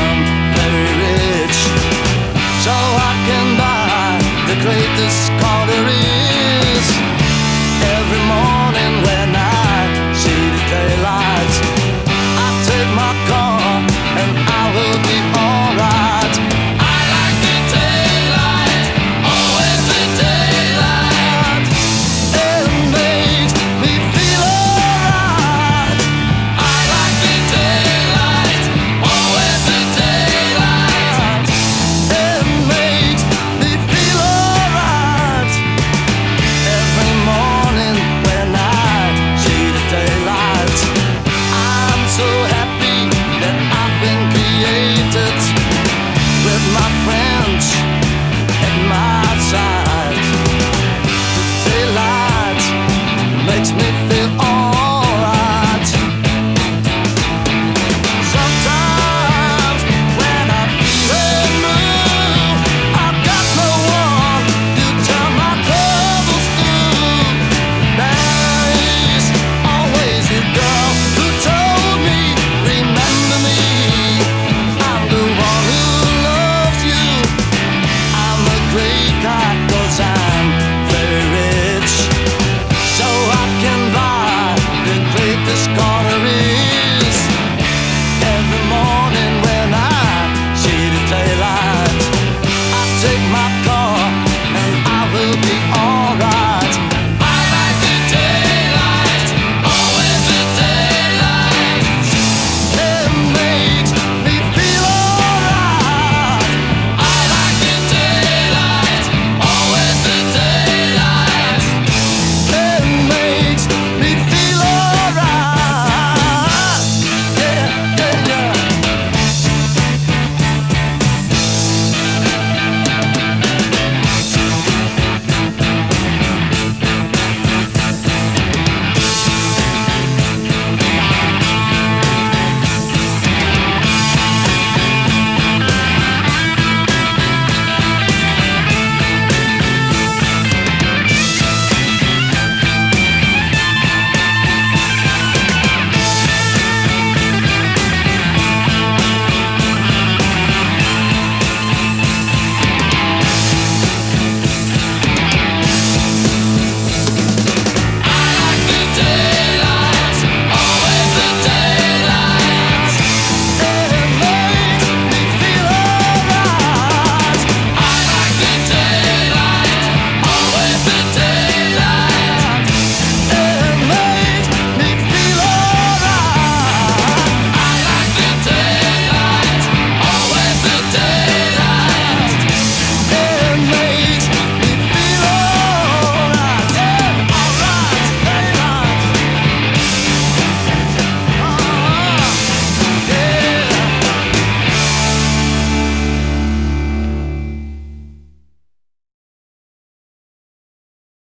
come